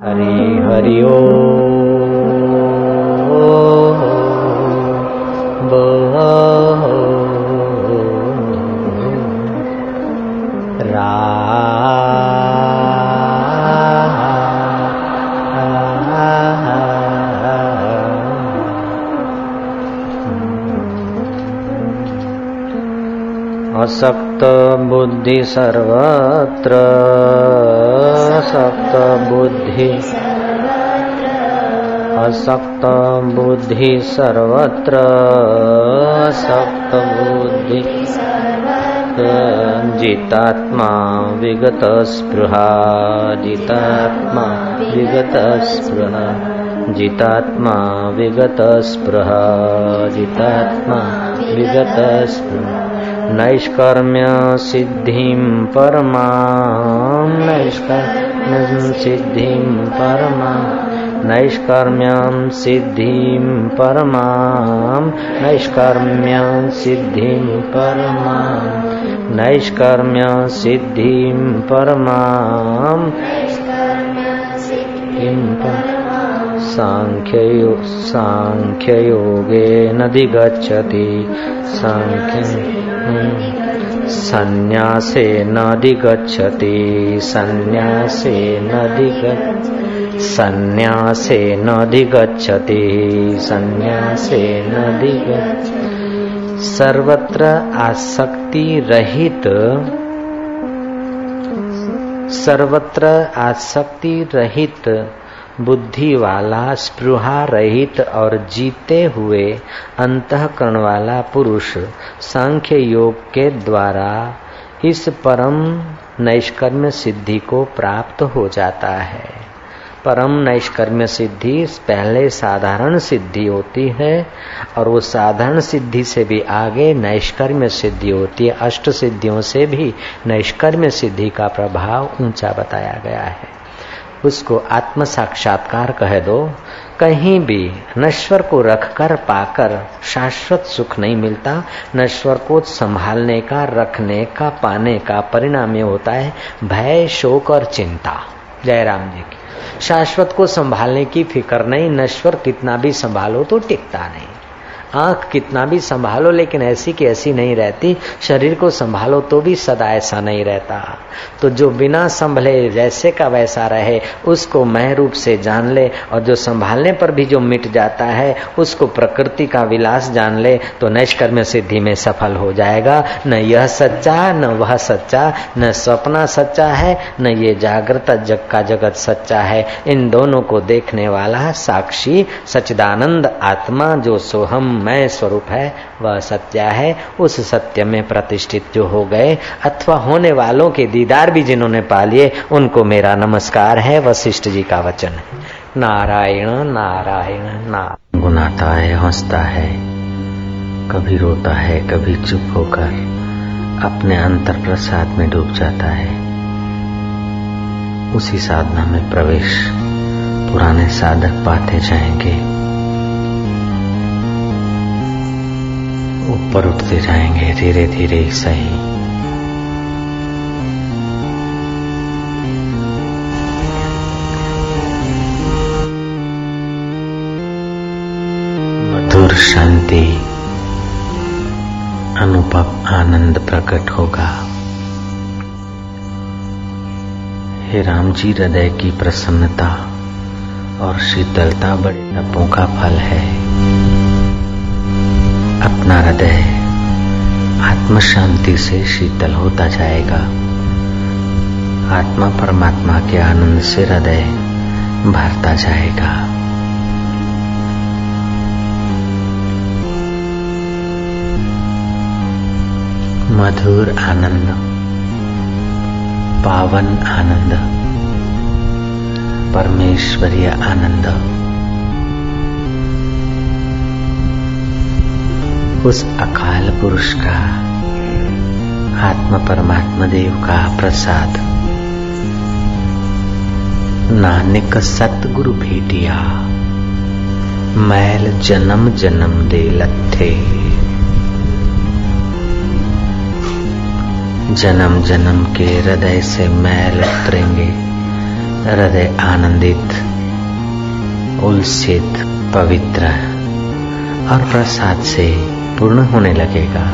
हरि हरि ओ असक्त बुद्धि सर्वत्र बुद्धि असक्त बुद्धि सर्वत्र, असक्त बुद्धि जितात्मा विगत स्पृहा जितात्मा विगत स्पृहा जितात्मा विगत स्पृहा जितात्मा विगत स्पृहा नैष्कर्म्य सिद्धिं परमा नैष्कर्म्य सिद्धिं परमा नैष्कर्म्यं सिद्धिं परमां नैष्कर्म्य सिद्धिं परमा नैष्कर्म्य सिद्धिं परमां साङ्ख्ययो साङ्ख्ययोगेनधिगच्छति साङ्ख्य सन्न्यासेनाधिगच्छति सन्न्यासेनाधिगच्छ सन्न्यासेनाधिगच्छति सन्न्यासेनाधिगच्छ सर्वत्र आसक्ति रहित सर्वत्र आसक्ति रहित बुद्धि वाला, स्पृहा रहित और जीते हुए अंतकरण वाला पुरुष सांख्य योग के द्वारा इस परम नैष्कर्म्य सिद्धि को प्राप्त हो जाता है। परम नैष्कर्म्य सिद्धि पहले साधारण सिद्धि होती है और वो साधारण सिद्धि से भी आगे नैष्कर्म्य सिद्धि होती है। अष्ट सिद्धियों से भी नैष्कर्म्य सिद्धि का प्रभाव ऊँचा बताया गया है। उसको आत्म साक्षात्कार कह दो। कहीं भी नश्वर को रखकर पाकर शाश्वत सुख नहीं मिलता। नश्वर को संभालने का, रखने का, पाने का परिणाम ये होता है भय, शोक और चिंता। जयराम जी की। शाश्वत को संभालने की फ़िक्र नहीं, नश्वर कितना भी संभालो तो टिकता नहीं। आँख कितना भी संभालो, लेकिन ऐसी की ऐसी नहीं रहती। शरीर को संभालो तो भी सदा ऐसा नहीं रहता। तो जो बिना संभले जैसे का वैसा रहे, उसको मह रूप से जान ले, और जो संभालने पर भी जो मिट जाता है, उसको प्रकृति का विलास जान ले तो नैष्कर्म्य सिद्धि में सफल हो जाएगा। न यह सच्चा, न वह सच्चा, न सपना सच्चा है, न ये जागृत जग का जगत सच्चा है। इन दोनों को देखने वाला साक्षी सचिदानंद आत्मा जो सोहम मैं स्वरूप है, वह सत्य है, उस सत्य में प्रतिष्ठित जो हो गए, अथवा होने वालों के दीदार भी जिन्होंने पा लिए, उनको मेरा नमस्कार है, वशिष्ठ जी का वचन है। नारायण नारायण नारायण गुनाता है, हंसता है, कभी रोता है, कभी चुप होकर अपने अंतर प्रसाद में डूब जाता है। उसी साधना में प्रवेश, पुराने साधक पाते जाएँगे। ऊपर उठते जाएँगे धीरे धीरे, सही। मधुर शांति अनुभव आनंद प्रकट होगा। हे राम जी हृदय की प्रसन्नता और शीतलता बड़े तपों का फल है। अपना हृदय आत्म शांति से शीतल होता जाएगा। आत्मा परमात्मा के आनंद से हृदय भरता जाएगा। मधुर आनंद, पावन आनंद, परमेश्वरीय आनंद। उस अकाल पुरुष का, आत्मा परमात्मा देव का प्रसाद। नानक सतगुरु भेटिया, मैल जन्म जन्म दे लथे जन्म जन्म के हृदय से मैल उतरेंगे, हृदय आनंदित, उल्सित, पवित्र, और प्रसाद से पूर्ण होने लगेगा।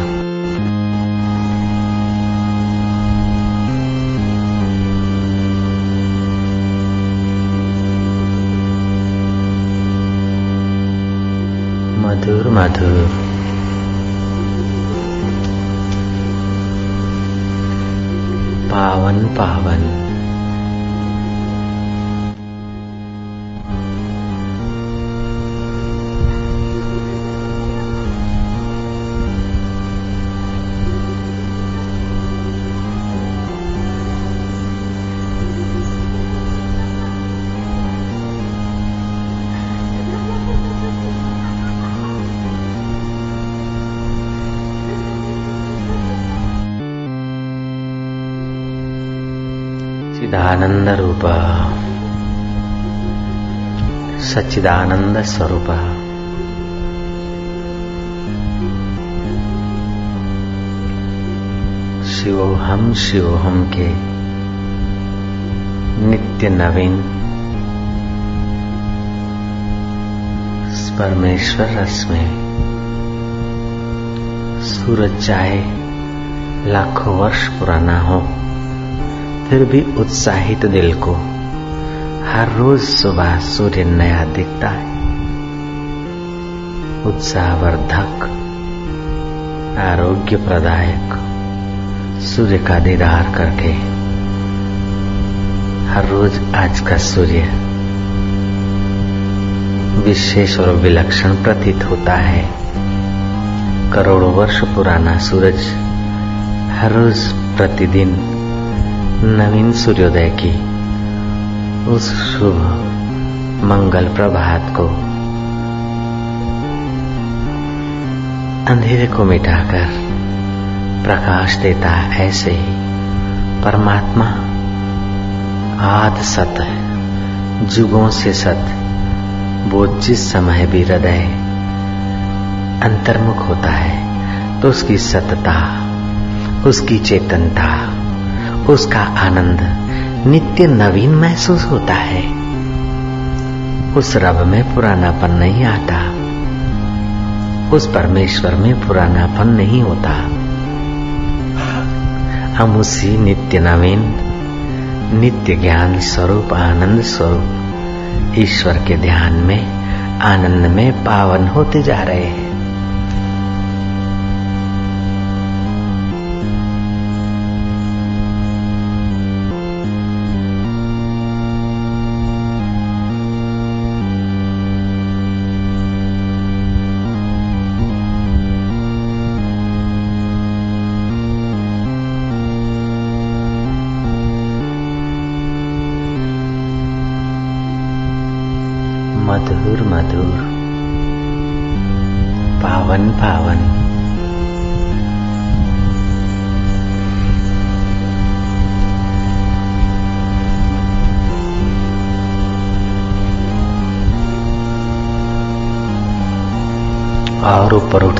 मधुर मधुर। पावन पावन। चिदानंद रूप सच्चिदानंद स्वरूप शिवोहम शिवोहम के। नित्य नवीन परमेश्वर रस में सूरज चाहे लाखों वर्ष पुराना हो। फिर भी उत्साहित दिल को हर रोज सुबह सूर्य नया दिखता है। उत्साहवर्धक आरोग्य प्रदायक सूर्य का दीदार करके हर रोज आज का सूर्य विशेष और विलक्षण प्रतीत होता है। करोड़ों वर्ष पुराना सूरज हर रोज प्रतिदिन नवीन सूर्योदय की उस शुभ मंगल प्रभात को अंधेरे को मिटाकर प्रकाश देता ऐसे ही परमात्मा आद सत जुगों से सत, वो जिस समय भी हृदय अंतर्मुख होता है तो उसकी सतता, उसकी चेतनता उसका आनंद नित्य नवीन महसूस होता है। उस रब में पुरानापन नहीं आता। उस परमेश्वर में पुरानापन नहीं होता। हम उसी नित्य नवीन, नित्य ज्ञान स्वरूप, आनंद स्वरूप, ईश्वर के ध्यान में, आनंद में पावन होते जा रहे हैं।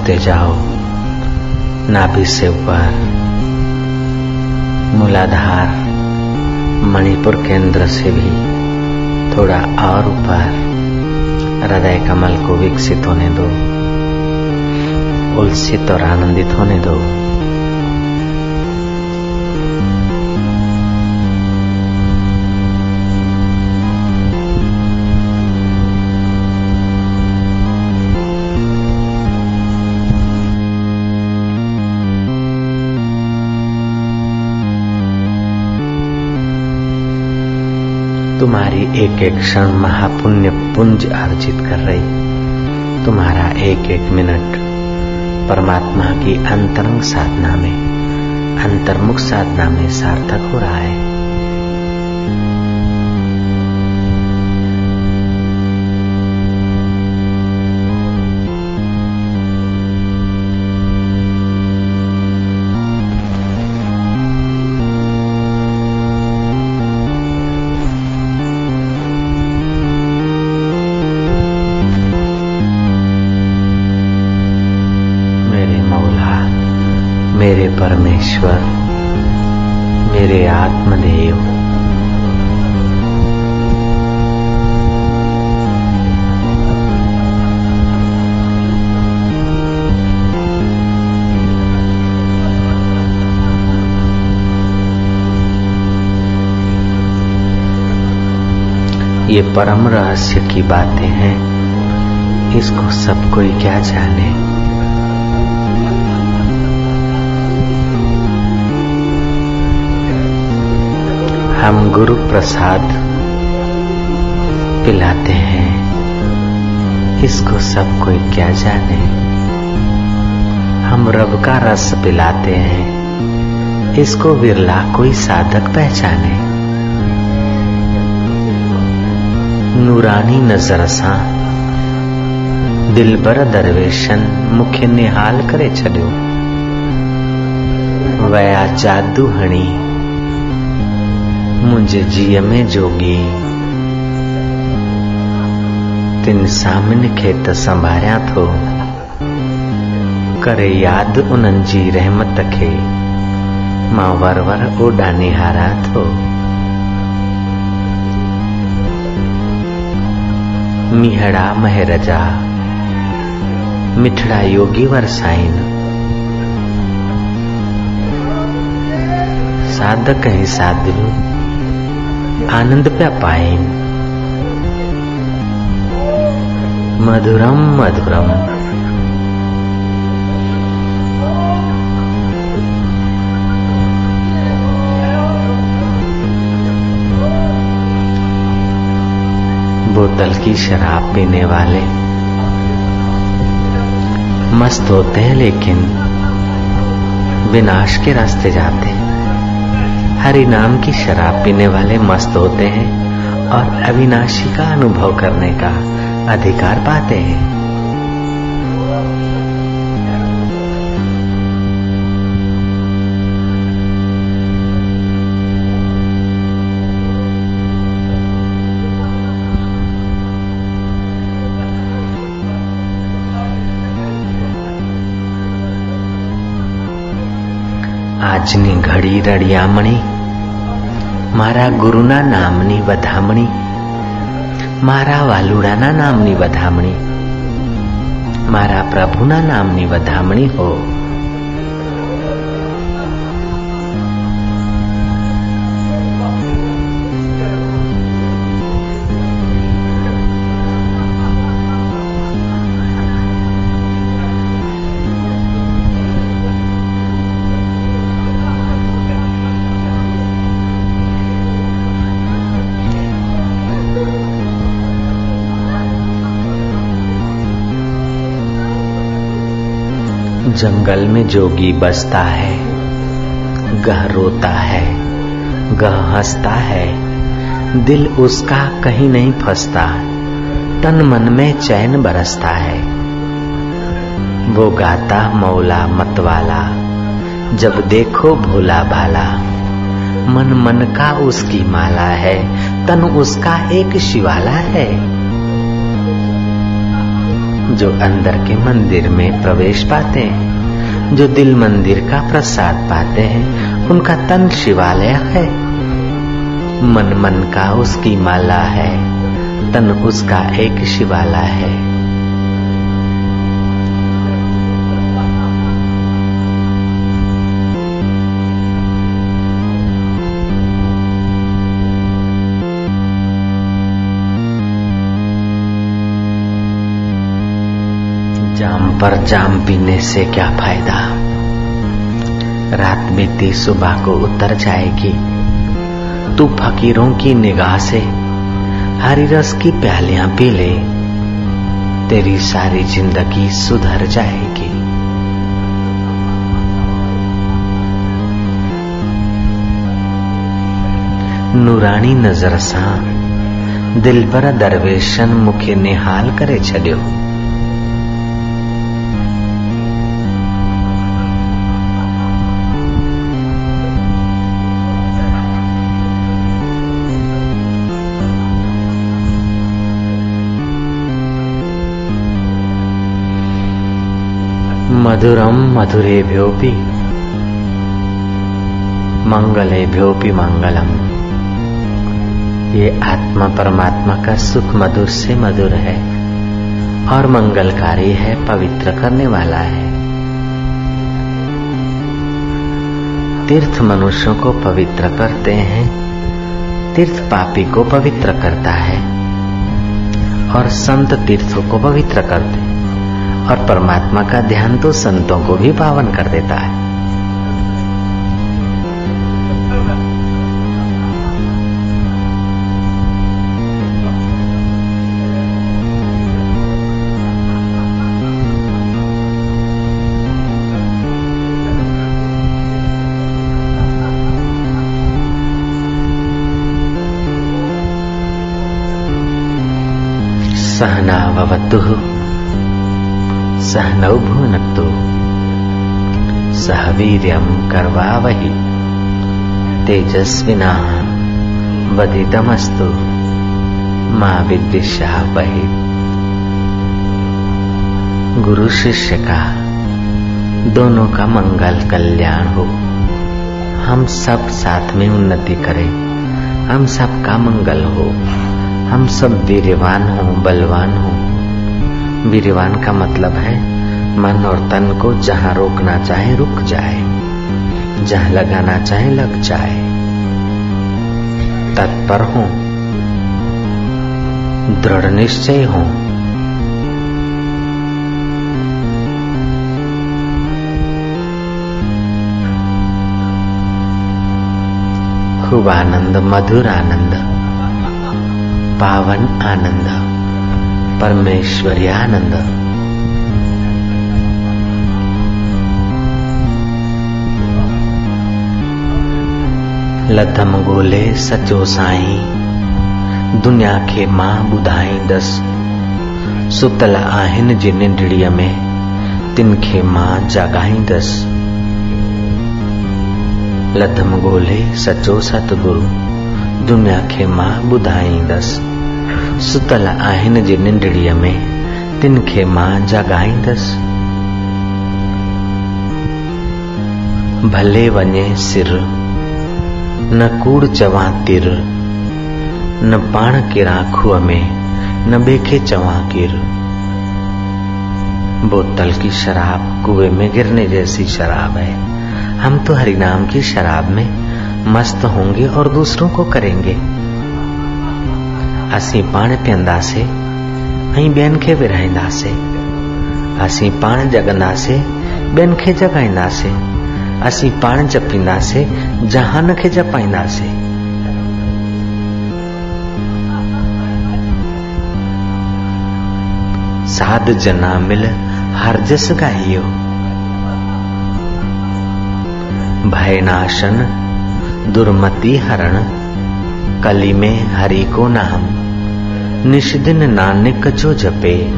और जाओ नाभि से ऊपर, मूलाधार, मणिपुर केंद्र से भी थोड़ा और ऊपर, हृदय कमल को विकसित होने दो, उल्सित और आनंदित होने दो। तुम्हारी एक एक क्षण महापुण्य पुंज अर्जित कर रही। तुम्हारा एक एक मिनट परमात्मा की अंतरंग साधना में, अंतर्मुख साधना में सार्थक हो रहा है। परमेश्वर मेरे आत्मदेव। ये परम रहस्य की बातें हैं इसको सब कोई क्या जाने? हम गुरु प्रसाद पिलाते हैं। इसको सब कोई क्या जाने? हम रब का रस पिलाते हैं। इसको बिरला कोई साधक पहचाने? नूरानी नज़र सा, दिलबर दरवेशन मुख्य निहाल करे छॾियो वया जादू हणी मुंहिंजे जीअ में जोगी। तिन सामिन खे त संभारियाँ थो। करे यादि उन्हनि जी रहमत खे। माँ वर वर ओॾा निहारां थो। मीहड़ा महर जा। मिठड़ा योगी वरसाइन साधक ऐं साधु। आनंद पिया पाइनि मधुरम मधुरम। बोतल की शराब पीने वाले। मस्त होते हैं लेकिन विनाश के रास्ते जाते। हैं हरि नाम की शराब पीने वाले मस्त होते हैं और अविनाशी का अनुभव करने का अधिकार पाते हैं આજની ઘડી રડિયામણી મારા ગુરુના નામની વધામણી મારા વાલુડાના નામની વધામણી મારા પ્રભુના નામની વધામણી હો. जंगल में जोगी बसता है, गह रोता है, गह हंसता है। दिल उसका कहीं नहीं फंसता, तन मन में चैन बरसता है। वो गाता मौला मतवाला, जब देखो भोला भाला। मन मन का उसकी माला है, तन उसका एक शिवाला है। जो अंदर के मंदिर में प्रवेश पाते हैं। जो दिल मंदिर का प्रसाद पाते हैं, उनका तन शिवालय है। मन मन का उसकी माला है, तन उसका एक शिवाला है। पर जाम पीने से क्या फ़ायदा? रात बीती सुबह को उतर जाएगी। तू फकीरों की निगाह से हरी रस की प्यालियाँ पी ले। तेरी सारी ज़िंदगी सुधर जाएगी। नूरानी नज़र सां दिलबर दरवेशन मूंखे निहाल करे छॾियो मधुरम मधुरेभ्योऽपि मंगलेभ्योऽपि मंगलम ये आत्मा परमात्मा का सुख मधुर से मधुर है और मंगलकारी है, पवित्र करने वाला है। तीर्थ मनुष्यों को पवित्र करते हैं, तीर्थ पापी को पवित्र करता है और संत तीर्थों को पवित्र करते और परमात्मा का ध्यान तो संतों को भी पावन कर देता है। सहनावतु सहनौ भुनक्तु सह वीर्यं कर्वावहि। तेजस्विना वदितमस्तु। माँ विद्विषावहि गुरु शिष्य का दोनों का मंगल कल्याण हो हम सब साथ में उन्नति करें। हम सबका मंगल हो। हम सब वीरवान हो, बलवान हो। वीरवान का मतलब है, मन और तन को जहाँ रोकना चाहे, रुक जाए। जहाँ लगाना चाहे, लग जाए। तत्पर हो। दृढ़ निश्चय हो। खूब आनंद, मधुर आनंद। पावन आनंद। परमेश्वरी आनंद लथम गोले सचो साई, दुनिया खे माँ ॿुधाई सुतल आहिन जिन निंडड़ीअ में तिनखे माँ जाॻाईंदस। लथम गोले सचो सतगुरु, दुनिया खे माँ ॿुधाईंदसि। सुतल आहिनि जे निंडड़ीअ में, तिन खे माँ जॻाईंदसि भले वञे सिर, न कूड़ चवां तिर, न पाण किरां खूह में, न ॿिए खे चवां किर। बोतल की शराब कुएँ में गिरने जैसी शराब है। हम तो हरिनाम की शराब में मस्त होंगे और दूसरों को करेंगे। असी पाण पीअंदासीं ऐं ॿियनि खे विरहाईंदासीं। असीं पाण जगंदासीं ॿियनि खे जगाईंदासीं। असीं पाण जपींदासीं, जहान खे जपाईंदासीं। साध जना मिल हर जस गाइयो भय नाशन, दुर्मति हरण। कली में हरि को नाम। निष्दिन नानक जो जपे,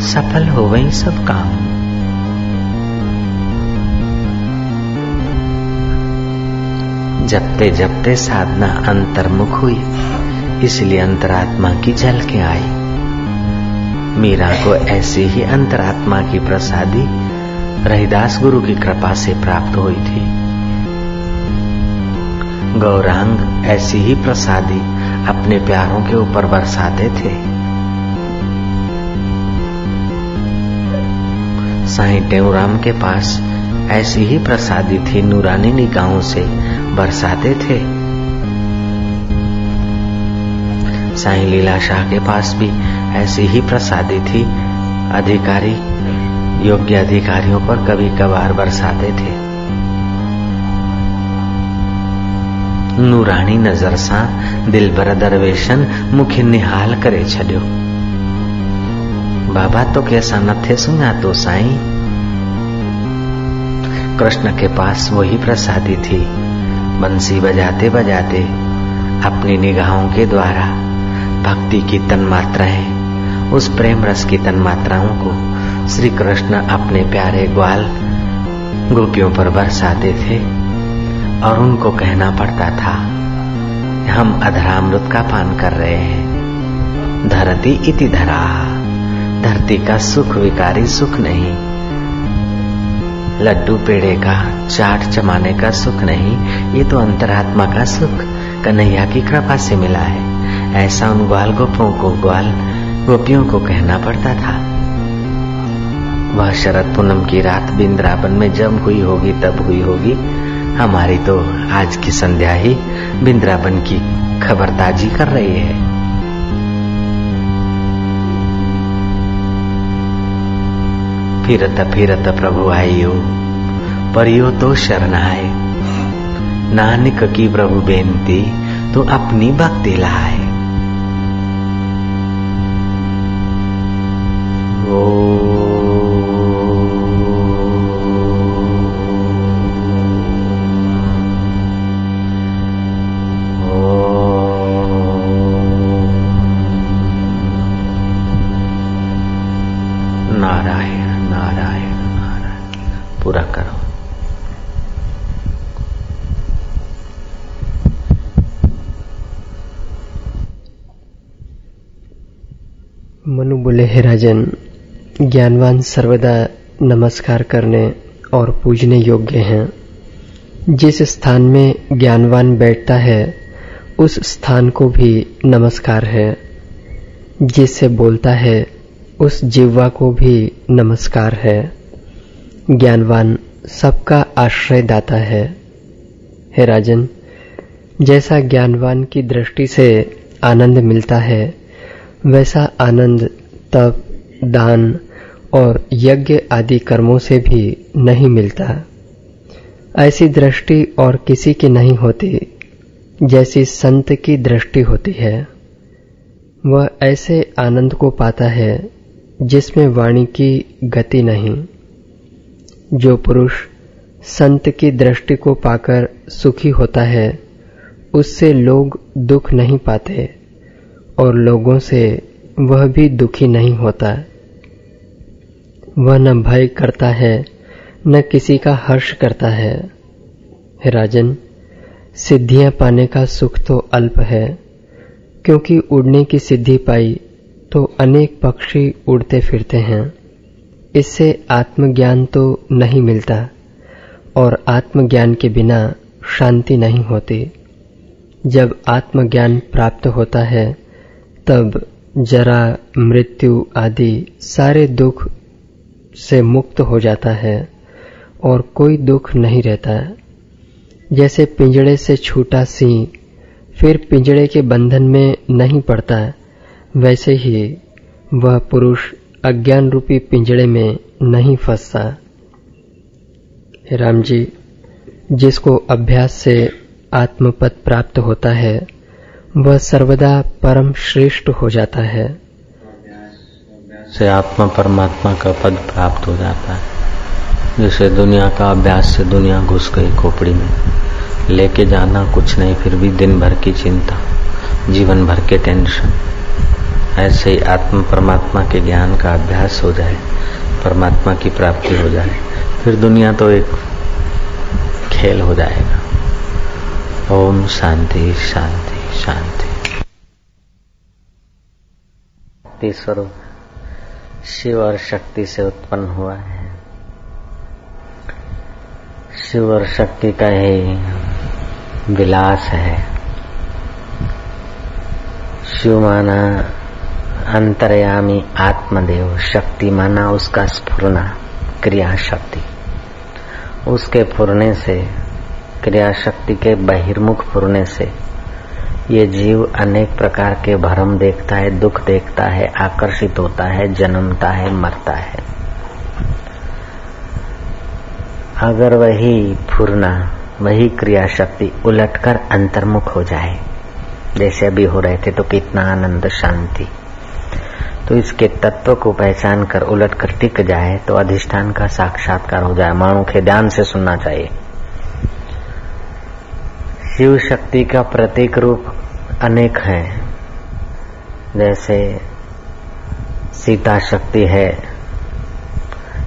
सफल हो वही सब काम। जपते जपते साधना अंतर्मुख हुई, इसलिए अंतरात्मा की झल के आई। मीरा को ऐसी ही अंतरात्मा की प्रसादी रहीदास गुरु की कृपा से प्राप्त हुई थी। गौरांग ऐसी ही प्रसादी अपने प्यारों के ऊपर बरसाते थे। साईं टेवराम के पास ऐसी ही प्रसादी थी नूरानी निगाहों से बरसाते थे। साईं लीला शाह के पास भी ऐसी ही प्रसादी थी। अधिकारी, योग्य अधिकारियों पर कभी कभार बरसाते थे। नूरानी नज़र सां दिलबर दरवेशन मूंखे निहाल करे छॾियो बाबा तोखे असां नथे सुञातो साईं कृष्ण के पास वही प्रसादी थी बंसी बजाते बजाते अपनी निगाहों के द्वारा भक्ति की तन्मात्राएँ उस प्रेम रस की तन्मात्राओं को श्री कृष्ण अपने प्यारे ग्वाल गोपियों पर बरसाते थे और उनको कहना पड़ता था, हम अधरामृत का पान कर रहे हैं। धरती इति धरा, धरती का सुख विकारी सुख नहीं। लड्डू पेड़े का चाट चमाने का सुख नहीं, ये तो अंतरात्मा का सुख, कन्हैया की कृपा से मिला है। ऐसा उन ग्वाल गोपों को, ग्वाल गोपियों को कहना पड़ता था। वह शरद पूनम की रात बिंद्रावन में जब हुई होगी, तब हुई होगी हमारी तो आज की संध्या ही बिंद्रावन की खबरताजी कर रही है। फिरत फिरत प्रभु आयो परियो तो शरण आए। नानक की प्रभु बेनती तो अपनी भक्ति लाए। हे राजन, ज्ञानवान सर्वदा नमस्कार करने और पूजने योग्य हैं। जिस स्थान में ज्ञानवान बैठता है, उस स्थान को भी नमस्कार है। जिससे बोलता है, उस जीवा को भी नमस्कार है। ज्ञानवान सबका आश्रय दाता है। हे राजन, जैसा ज्ञानवान की दृष्टि से आनंद मिलता है, वैसा आनंद तप, दान और यज्ञ आदि कर्मों से भी नहीं मिलता। ऐसी दृष्टि और किसी की नहीं होती, जैसी संत की दृष्टि होती है। वह ऐसे आनंद को पाता है, जिसमें वाणी की गति नहीं। जो पुरुष संत की दृष्टि को पाकर सुखी होता है, उससे लोग दुख नहीं पाते और लोगों से वह भी दुखी नहीं होता। वह न भय करता है, न किसी का हर्ष करता है। राजन, सिद्धियाँ पाने का सुख तो अल्प है। क्योंकि उड़ने की सिद्धि पाई तो अनेक पक्षी उड़ते फिरते हैं। इससे आत्मज्ञान तो नहीं मिलता, और आत्मज्ञान के बिना शांति नहीं होती। जब आत्मज्ञान प्राप्त होता है, तब जरा मृत्यु आदि सारे दुख से मुक्त हो जाता है और कोई दुख नहीं रहता। जैसे पिंजड़े से छूटा सिंह, फिर पिंजड़े के बंधन में नहीं पड़ता, वैसे ही वह पुरुष अज्ञान रूपी पिंजड़े में नहीं फंसता। राम जी, जिसको अभ्यास से आत्मपद प्राप्त होता है वह सर्वदा परम श्रेष्ठ हो जाता है। से आत्मा परमात्मा का पद प्राप्त हो जाता है। जैसे दुनिया का अभ्यास से दुनिया घुस गई खोपड़ी में। लेके जाना कुछ नहीं, फिर भी दिन भर की चिंता, जीवन भर के टेंशन ऐसे ही आत्म परमात्मा के ज्ञान का अभ्यास हो जाए, परमात्मा की प्राप्ति हो जाए, फिर दुनिया तो एक खेल हो जाएगा। ओम शांति शांति। शांति। स्वरूप शिव और शक्ति से उत्पन्न हुआ है। शिव और शक्ति का ही विलास है। शिव माना अंतर्यामी आत्मदेव, शक्ति माना उसका स्फुरना क्रिया शक्ति उसके फुरने से क्रिया शक्ति के बहिर्मुख फुरने से ये जीव अनेक प्रकार के भरम देखता है, दुख देखता है, आकर्षित होता है, जन्मता है, मरता है। अगर वही फुरना वही क्रिया शक्ति उलटकर अंतर्मुख हो जाए, जैसे अभी हो रहे थे तो कितना आनंद, शांति। तो इसके तत्व को पहचान कर उलट कर टिक जाए तो अधिष्ठान का साक्षात्कार हो जाए मानो के ध्यान से सुनना चाहिए। शिव शक्ति का प्रतीक रूप अनेक हैं। जैसे सीता शक्ति है,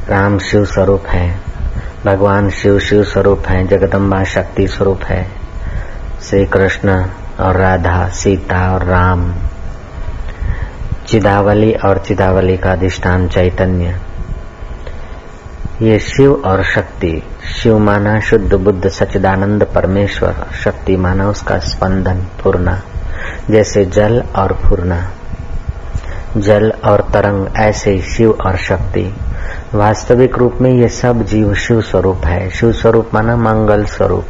राम शिव स्वरूप है, भगवान शिव शिव स्वरूप है, जगदम्बा शक्ति स्वरूप है श्री कृष्ण और राधा, सीता और राम। चिदावली और चिदावली का अधिष्ठान चैतन्य। ये शिव और शक्ति। शिव माना शुद्ध बुद्ध सचिदानंद परमेश्वर। शक्ति माना उसका स्पंदन पूर्णा, जैसे जल और पूर्णा। जल और तरंग ऐसे शिव और शक्ति। वास्तविक रूप में ये सब जीव शिव स्वरूप है। शिव स्वरूप माना मंगल स्वरूप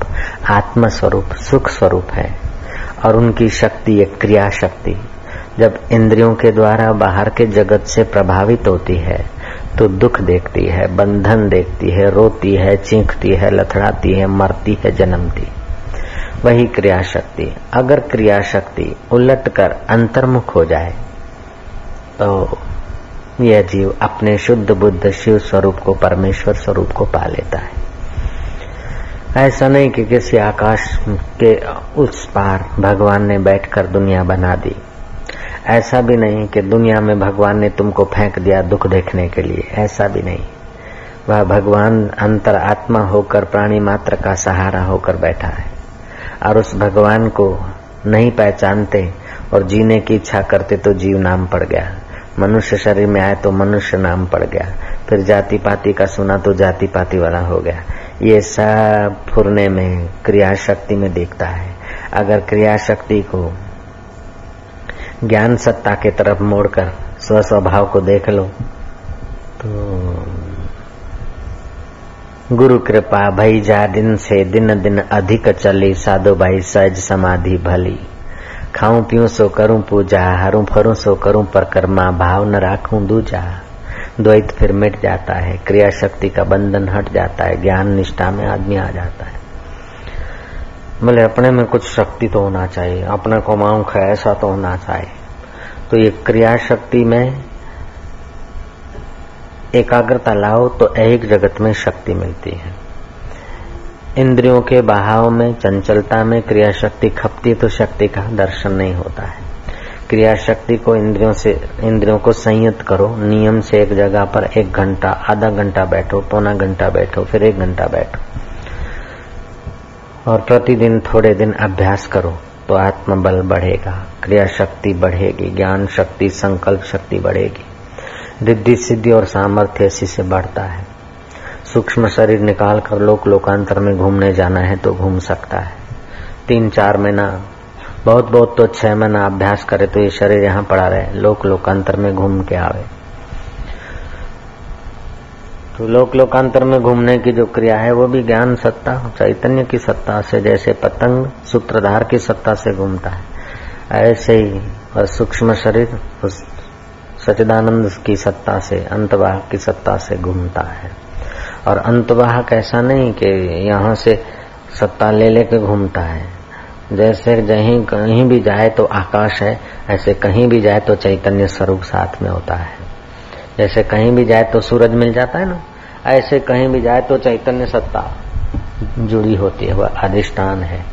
आत्म स्वरूप सुख स्वरूप है। और उनकी शक्ति एक क्रिया शक्ति जब इंद्रियों के द्वारा बाहर के जगत से प्रभावित होती है। तो दुख देखती है, बंधन देखती है, रोती है, चीखती है, लथड़ाती है, मरती है, जन्मती। वही क्रिया शक्ति अगर क्रिया शक्ति उलट कर अंतर्मुख हो जाए तो यह जीव अपने शुद्ध बुद्ध शिव स्वरूप को, परमेश्वर स्वरूप को पा लेता है। ऐसा नहीं कि किसी आकाश के उस पार भगवान ने बैठकर दुनिया बना दी। ऐसा भी नहीं कि दुनिया में भगवान ने तुमको फेंक दिया दुख देखने के लिए। ऐसा भी नहीं। वह भगवान अंतर आत्मा होकर, प्राणी मात्र का सहारा होकर बैठा है। और उस भगवान को नहीं पहचानते और जीने की इच्छा करते तो जीव नाम पड़ गया। मनुष्य शरीर में आए तो मनुष्य नाम पड़ गया। फिर जाति पाति का सुना तो जाति पाति वाला हो गया। ये सब फुरने में क्रिया शक्ति में दिखता है। अगर क्रिया शक्ति को ज्ञान सत्ता के तरफ़ मोड़कर स्व स्वभाव को देख लो तो गुरु कृपा भई जा दिन से दिन दिन अधिक चली, साधु भाई सहज समाधि भली। खाऊं पीऊं सो करूँ पूजा, हरू फरू सो करूँ परिक्रमा, भाव न राखूं दूजा। द्वैत फिर मिट जाता है क्रिया शक्ति का बंधन हट जाता है, ज्ञान निष्ठा में आदमी आ जाता है। बोले अपने में कुछ शक्ति तो होना चाहिए, अपने को है ऐसा तो होना चाहिए। तो ये क्रिया शक्ति में एकाग्रता लाओ तो एक जगत में शक्ति मिलती है। इंद्रियों के बहाव में, चंचलता में क्रिया शक्ति खपती तो शक्ति का दर्शन नहीं होता है। क्रिया शक्ति को इंद्रियों से, इंद्रियों को संयत करो, नियम से एक जगह पर एक घंटा, आधा घंटा बैठो, पौना घंटा बैठो, फिर एक घंटा बैठो। और प्रतिदिन थोड़े दिन अभ्यास करो तो आत्मबल बढ़ेगा क्रिया शक्ति बढ़ेगी, ज्ञान शक्ति, संकल्प शक्ति बढ़ेगी। रिद्धि सिद्धि और सामर्थ्य इसी से बढ़ता है। सूक्ष्म शरीर निकाल कर लोक लोकांतर में घूमने जाना है तो घूम सकता है। तीन चार महीना बहुत बहुत तो छह महीना अभ्यास करे तो ये शरीर यहाँ पड़ा रहे, लोक लोकांतर में घूम के आवे। तो लोक लोकांतर में घूमने की जो क्रिया है, वो भी ज्ञान सत्ता, चैतन्य की सत्ता से, जैसे पतंग सूत्रधार की सत्ता से घूमता है। ऐसे ही, और सूक्ष्म शरीर उस सचिदानंद की सत्ता से, अंतवाह की सत्ता से घूमता है। और अंतवाहक ऐसा नहीं कि यहाँ से सत्ता ले लेके घूमता है। जैसे जहीं कहीं भी जाए तो आकाश है, ऐसे कहीं भी जाए तो चैतन्य स्वरूप साथ में होता है। जैसे कहीं भी जाए तो सूरज मिल जाता है ना, ऐसे कहीं भी जाए तो चैतन्य सत्ता जुड़ी होती है, वह अधिष्ठान है।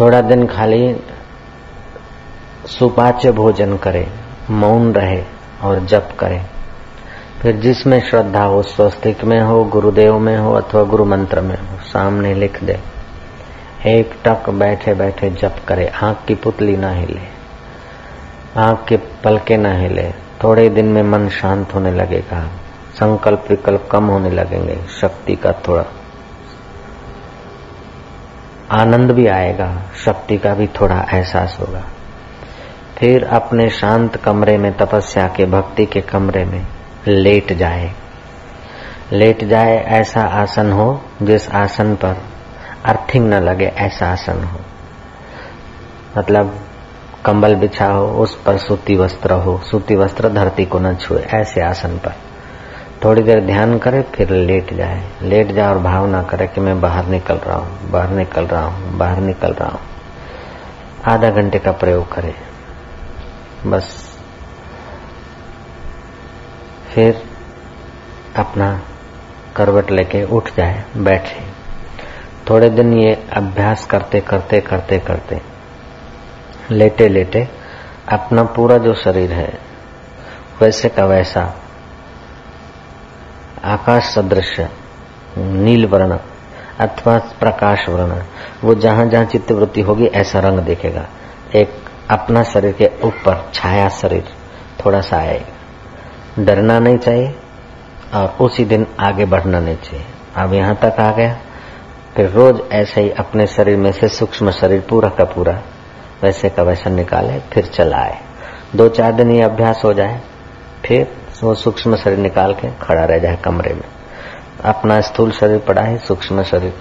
थोड़ा दिन खाली सुपाच्य भोजन करे, मौन रहे और जप करे। फिर जिसमें श्रद्धा हो, स्वस्तिक में हो, गुरुदेव में हो अथवा गुरु मंत्र में हो, सामने लिख दे। एक टक बैठे बैठे जप करे, आँख की पुतली ना हिले। आँख के पलके ना हिले। थोड़े दिन में मन शांत होने लगेगा। संकल्प विकल्प कम होने लगेंगे, शक्ति का थोड़ा। आनंद भी आएगा, शक्ति का भी थोड़ा एहसास होगा। फिर अपने शांत कमरे में, तपस्या के, भक्ति के कमरे में लेट जाए। लेट जाए ऐसा आसन हो, जिस आसन पर अर्थिंग न लगे, ऐसा आसन हो। मतलब कंबल बिछा हो उस पर सूती वस्त्र हो, सूती वस्त्र धरती को न छुए, ऐसे आसन पर। थोड़ी देर ध्यान करे, फिर लेट जाए। लेट जाए और भावना करे कि मैं बाहर निकल रहा हूँ, बाहर निकल रहा हूँ, बाहर निकल रहा हूँ। आधा घंटे का प्रयोग करे। बस। फिर अपना करवट लेके उठ जाए, बैठे। थोड़े दिन ये अभ्यास करते करते करते करते। लेटे लेटे अपना पूरा जो शरीर है, वैसे का वैसा, आकाश सदृश, नील वर्ण अथवा प्रकाश वर्ण, वो जहाँ जहाँ चित्तवृत्ति होगी ऐसा रंग देखेगा। एक अपना शरीर के ऊपर छाया शरीर थोड़ा सा आएगा। डरना नहीं चाहिए और उसी दिन आगे बढ़ना नहीं चाहिए। अब यहाँ तक आ गया। फिर रोज ऐसे ही अपने शरीर में से सूक्ष्म शरीर पूरा का पूरा वैसे का वैसा निकाले, फिर चलाए। दो चार दिन ये अभ्यास हो जाए, फिर वो सूक्ष्म शरीर निकाल के खड़ा रह जाए कमरे में। अपना स्थूल शरीर पड़ा है, सूक्ष्म शरीर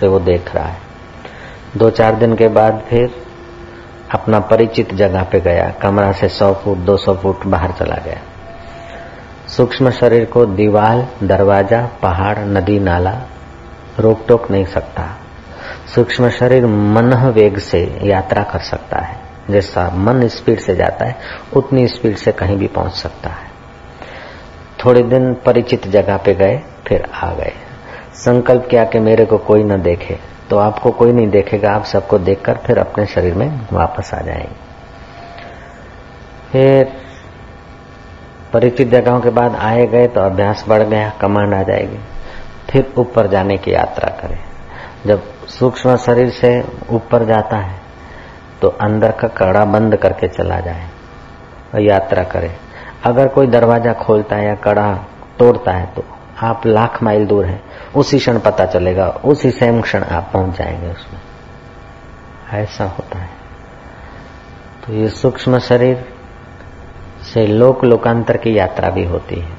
से वो देख रहा है। दो चार दिन के बाद फिर अपना परिचित जगह पे गया, कमरा से सौ फुट, दो सौ फुट बाहर चला गया। सूक्ष्म शरीर को दीवार दरवाज़ा, पहाड़, नदी, नाला रोक टोक नहीं सकता। सूक्ष्म शरीर मन वेग से यात्रा कर सकता है। जैसा मन स्पीड से जाता है, उतनी स्पीड से कहीं भी पहुँच सकता है। थोड़े दिन परिचित जगह पे गए, फिर आ गए। संकल्प किया कि मेरे को कोई न देखे तो आपको कोई नहीं देखेगा, आप सबको देखकर फिर अपने शरीर में वापस आ जाएँगे। फिर परिचित जगहों के बाद आए गए तो अभ्यास बढ़ गया, कमांड आ जाएगी। फिर ऊपर जाने की यात्रा करें। जब सूक्ष्म शरीर से ऊपर जाता है तो अंदर का कड़ा बंद करके चला जाए और यात्रा करे। अगर कोई दरवाज़ा खोलता है या कड़ा तोड़ता है तो आप लाख माइल दूर हैं, उसी क्षण पता चलेगा, उसी सेम क्षण आप पहुँच जाएँगे उसमें। ऐसा होता है। तो ये सूक्ष्म शरीर से लोक लोकांतर की यात्रा भी होती है।